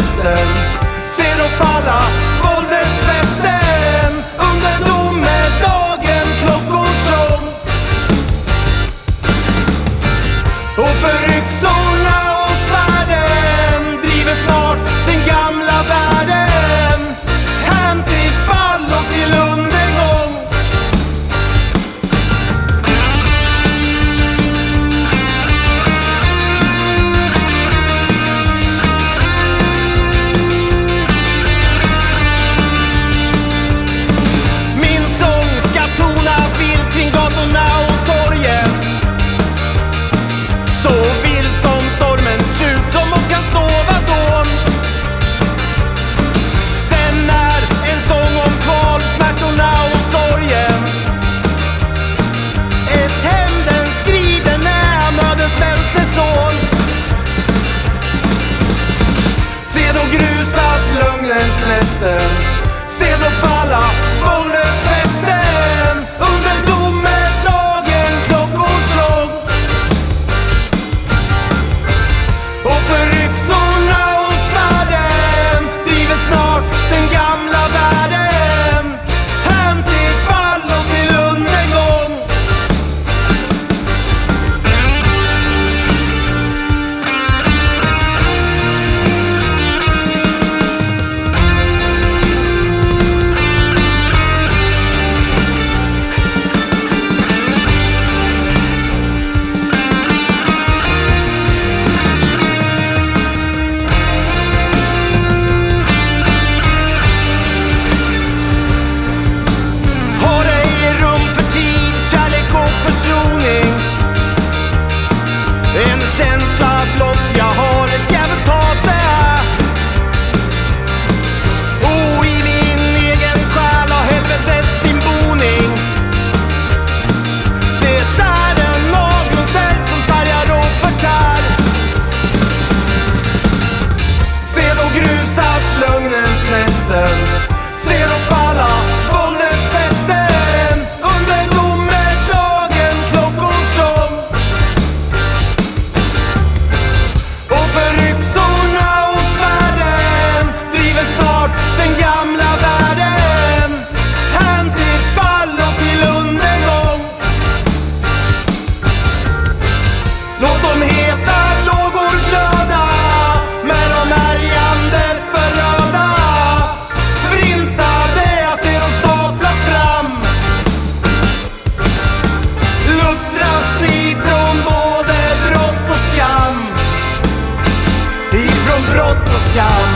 festen Se dem falla, våldets festen Under domedagens klockor som Och för yxor Se dem falla stop